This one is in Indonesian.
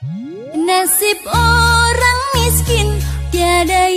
Nasib orang miskin Tiada